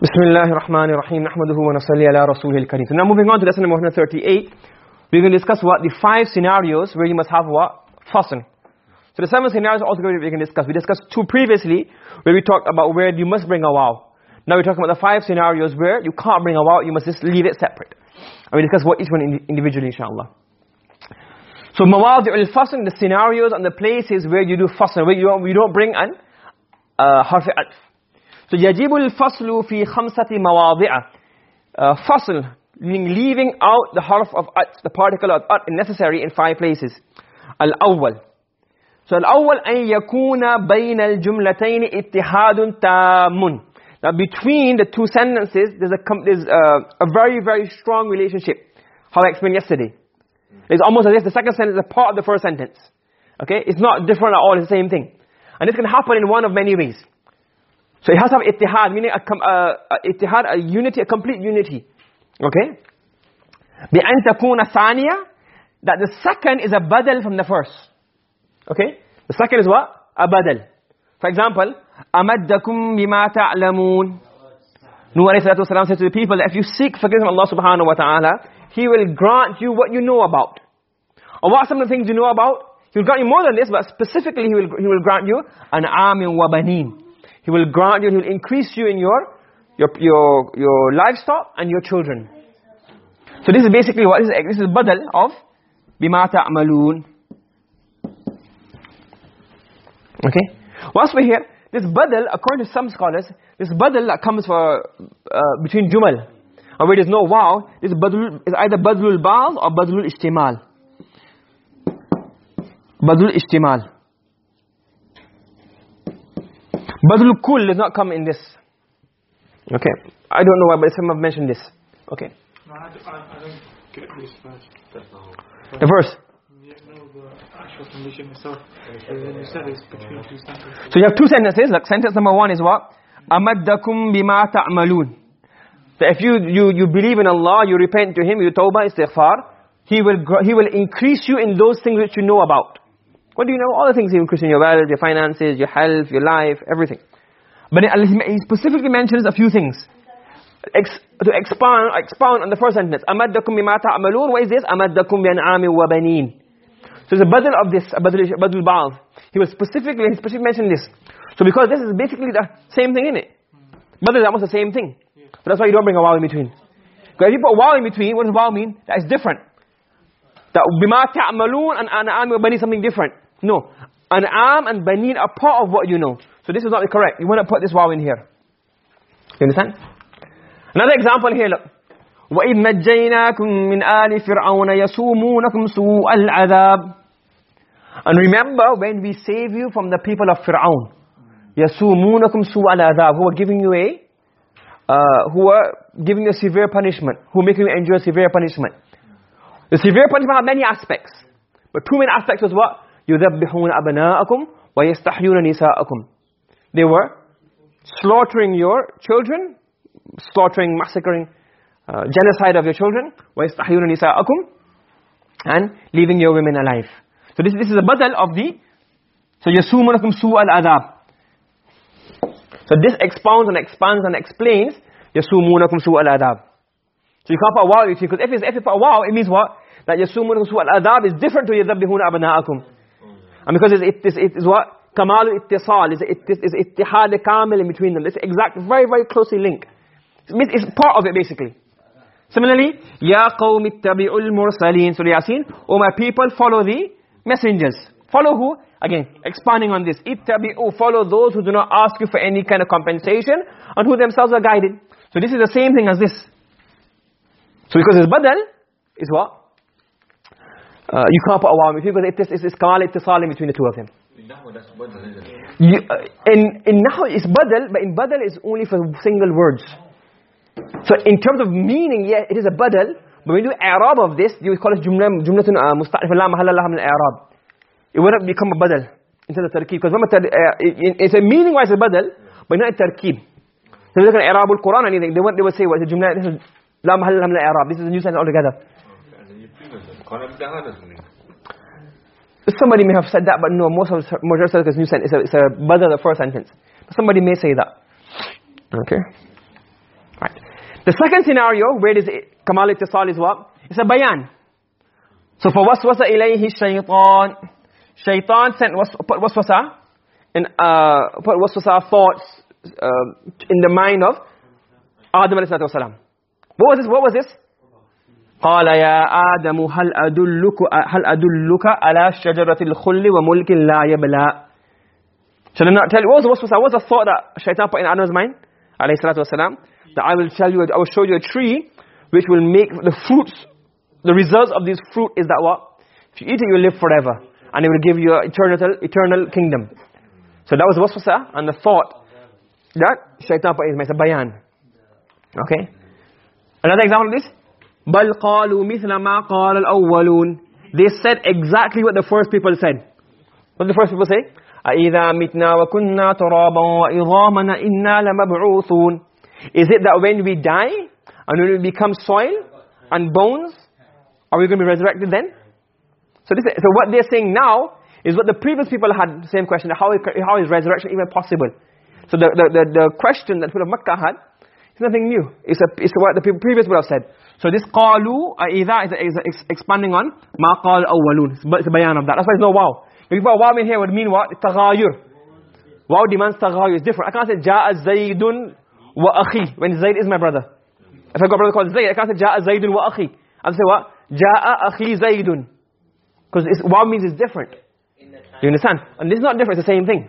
Bismillahir Rahmanir Rahim. Nahmaduhu wa nusalli ala rasulil kareem. So now moving on to lesson number 138. We're going to discuss what the five scenarios where you must have what? Fasl. So the seven scenarios altogether we can discuss. We discussed two previously where we talked about where you must bring a waw. Now we're talking about the five scenarios where you can't bring a waw, you must just leave it separate. And we discuss what each one individually inshallah. So mawadi al-fasl, the scenarios and the places where you do fasl, where you don't, don't bring an uh, harf atf. So yajibul faslu fi khamsati mawadi'a. Fasl, meaning leaving out the harf of atf, the particle of atf necessary in five places. Al-awwal. So al-awwal an yakuna bayna al-jumlatayn ittihadun tamun. Now between the two sentences there's a there's a, a very very strong relationship. How I explained yesterday. It's almost as if the second sentence is a part of the first sentence. Okay? It's not different at all, it's the same thing. And this can happen in one of many ways. So it has have ittihad, meaning uh, a, ittihad, a unity, a complete unity. Okay? بِأَن تَكُونَ ثَانِيَةً That the second is a badal from the first. Okay? The second is what? A badal. For example, Amadakum بِمَا تَعْلَمُونَ Nuh alayhi salatu wasalam said to the people that if you seek forgiveness from Allah subhanahu wa ta'ala, He will grant you what you know about. Or what are some of the things you know about? He will grant you more than this, but specifically He will, he will grant you an'amin wa baneen. He will grant you, He will increase you in your, your, your, your livestock and your children. So this is basically what is, this is badal of bima ta'malun. Okay? Once we're here, this badal, according to some scholars, this badal that comes for, uh, between jumal, or where there's no wow, this badal is either badlul ba'd or badlul ishtimal. Badlul ishtimal. Badlul kull does not come in this. Okay. I don't know why, but some have mentioned this. Okay. No, I, I, I don't get this verse. The verse. Yeah, no, the actual condition itself. You said it's between two sentences. So you have two sentences. Like sentence number one is what? أَمَدَّكُمْ بِمَا تَعْمَلُونَ So if you, you, you believe in Allah, you repent to Him, you tawbah, istighfar, He will, He will increase you in those things which you know about. What do you know? All the things he Christian your wealth, your finances, your health, your life, everything. But he specifically mentions a few things. Ex to expound, expound on the first sentence. أَمَدَّكُمْ بِمَا تَعْمَلُونَ What is this? أَمَدَّكُمْ بِأَنْعَامِ وَبَنِينَ So it's a badal of this, a badal, badal ba'd. He was specifically, he specifically mentioned this. So because this is basically the same thing, isn't it? but is almost the same thing. So that's why you don't bring a wow in between. Because if you put a wow in between, what does wow mean? That is different. That bima ta'malun and an'am wa bani something different. No. An'am and banin are part of what you know. So this is not correct. You want to put this waw in here. You understand? Another example here, look. وَإِذْ نَجَّيْنَاكُمْ مِنْ آلِ فِرْعَوْنَ يَسُومُونَكُمْ سُوءَ الْعَذَابِ And remember when we save you from the people of Fir'aun. يَسُومُونَكُمْ سُوءَ الْعَذَابِ Who are giving you a, uh, who are giving you a severe punishment. Who are making you endure severe punishment. The severe punishment have many aspects. But two main aspects was what? يُذَبِّحُونَ أَبْنَاءَكُمْ وَيَسْتَحْيُونَ نِسَاءَكُمْ They were slaughtering your children, slaughtering, massacring, uh, genocide of your children, وَيَسْتَحْيُونَ نِسَاءَكُمْ and leaving your women alive. So this, this is a badal of the, so يَسُومُنَكُمْ سُوءَ الْعَذَابِ So this expounds and expands and explains يَسُومُونَكُمْ سُوءَ الْعَذَابِ So you can't put a wow, because if, it's, if you put a wow, it means what? that yasumun su al-adab is different to yadhabbihuna abna'akum. And because it is it is what? Kamal ittisal is it is ittihad kamil in between them. It's exact very very closely linked. It's part of it basically. Similarly ya qaum ittabi'ul mursalin. So yasin my people follow the messengers. Follow who? Again expanding on this. Ittabi'u follow those who do not ask you for any kind of compensation and who themselves are guided. So this is the same thing as this. So because it's badal is what? Uh, you can't put a waw because it is, it's kamal ittisal between the two of them. In Nahwa, that's isn't? You, uh, in, in Nahu it's badal, but in badal it's only for single words. So in terms of meaning, yeah, it is a badal, but when you do i'rab of this, you call it jumla, jumlatun uh, musta'nif la mahalla laha min i'rab. It wouldn't become a badal instead of tarkib. Because uh, it's a meaning-wise a badal, but not a tarkib. So you look at i'rab al-Quran or anything, they, would, they would say, what, a jumla, is la mahalla laha min i'rab. This is a new sentence altogether. Somebody may have said that, but no, most of the majority of new sentence, it's a, badal the first sentence. Somebody may say that. Okay. Right. The second scenario where this kamal ittisal is what? It's a bayan. So for waswasa ilayhi shaytan. Shaytan sent was, put waswasa and uh, put waswasa thoughts uh, in the mind of Adam alayhi wasalam. What was this? What was this? قال يا آدم هل أدلك هل أدلك على شجرة الخل وملك لا يبلى Shall I not tell you? What was, what was the thought that shaitan put in Adam's mind? Alayhi salatu wasalam. That I will tell you, I will show you a tree which will make the fruits, the results of this fruit is that what? If you eat it, you will live forever. And it will give you an eternal, eternal kingdom. So that was waswasa and the thought that shaitan put in his mind. It's a bayan. Okay? Another example of this? بل قالوا مثل ما قال الأولون They said exactly what the first people said. What did the first people say? أَإِذَا مِتْنَا وَكُنَّا تُرَابًا وَإِظَامًا إِنَّا لَمَبْعُوثُونَ Is it that when we die and when we become soil and bones, are we going to be resurrected then? So, this, so what they're saying now is what the previous people had the same question, how is, how is resurrection even possible? So the, the, the, the question that people of Makkah had it's nothing new. It's, a, it's what the previous would have said. So this qalu, uh, idha is, expanding on ma qal awwalun. It's a bayan of that. That's why there's no wow. Because wow in here would mean what? Taghayur. Wow demands taghayur. It's different. I can't say ja'a zaydun wa akhi. When Zayd is my brother. If I got a brother called Zayd, I can't say ja'a zaydun wa akhi. I'll say what? Ja'a akhi zaydun. Because wow means it's different. You understand? And this is not different. It's the same thing.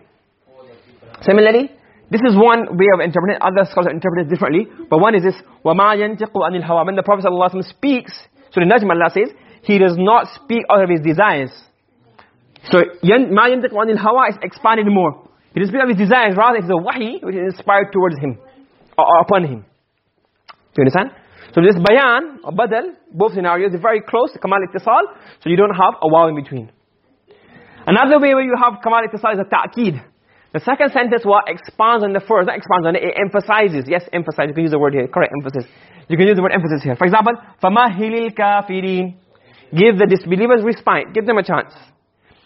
Similarly, this is one way of interpreting Other scholars interpret it differently. But one is this, وَمَا يَنْتِقُ عَنِ الْهَوَى When the Prophet ﷺ speaks, so the Najm Allah says, he does not speak out of his desires. So, مَا يَنْتِقُ عَنِ الْهَوَى is expanded more. He doesn't speak of his desires, rather it's a wahi which is inspired towards him, or, or upon him. Do you understand? So this bayan, or badal, both scenarios, are very close to kamal ittisal, so you don't have a wow in between. Another way where you have kamal ittisal is a ta'keed. The second sentence what expands on the first, not expands on it, it emphasizes. Yes, emphasize. You can use the word here, correct, emphasis. You can use the word emphasis here. For example, فَمَهِلِ الْكَافِرِينَ Give the disbelievers respite. Give them a chance.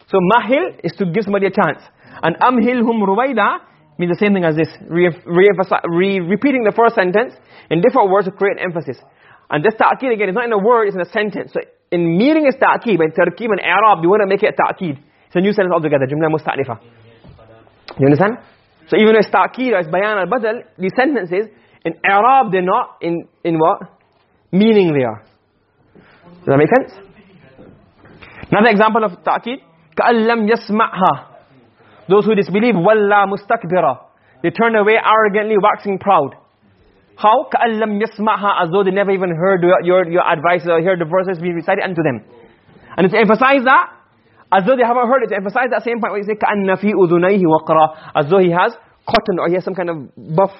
So mahil is to give somebody a chance. And amhilhum ruwaida means the same thing as this. Re re re repeating the first sentence in different words to create emphasis. And this ta'qid again is not in a word, it's in a sentence. So in meaning is ta'qid, but in tarqib and i'rab, you want to make it ta'qid. It's a new sentence altogether, jumla musta'nifa. You understand? So even as ta'kid, as bayan al-badal, these sentences, in i'rab they're not, in, in what? Meaning they are. Does that make sense? Another example of ta'kid, كَأَلَّمْ يَسْمَعْهَا Those who disbelieve, وَلَّا مُسْتَكْبِرَ They turn away arrogantly, waxing proud. How? كَأَلَّمْ يَسْمَعْهَا As though they never even heard your, your, your advice or heard the verses being recited unto them. And to emphasize that, as though they haven't heard it, to emphasize that same point where you say, كَأَنَّ فِي أُذُنَيْهِ وَقْرَى As though he has cotton or he has some kind of buff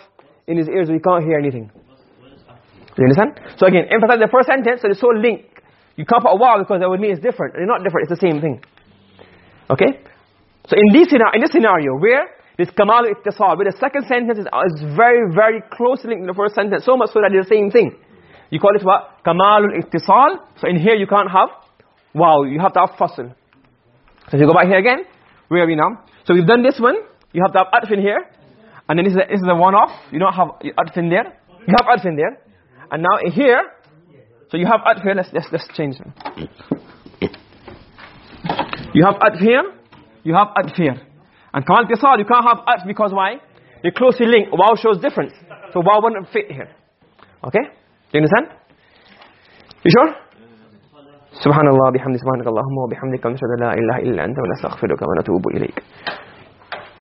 in his ears where he can't hear anything. Do you understand? So again, emphasize the first sentence, so it's so linked. You can't put a wow because that would mean it's different. They're not different, it's the same thing. Okay? So in this, in this scenario, where this kamal ittisal, where the second sentence is, is very, very closely linked to the first sentence, so much so that they're the same thing. You call it what? Kamalul ittisal. So in here you can't have wow, you have to have fasl. So if you go back here again, where are we now? So we've done this one, you have to have atf in here, and then this is a, this is a one-off, you don't have atf in there, you have atf in there, and now here, so you have atf here, let's, let's, let's change them. You have atf here, you have atf here. And kamal tisal, you can't have atf because why? They're closely linked, wow shows difference. So wow wouldn't fit here. Okay? Do you understand? You sure? سبحان الله بحمد سبحانك اللهم وبحمدك ونشهد لا إله إلا أنت ونستغفرك ونتوب إليك.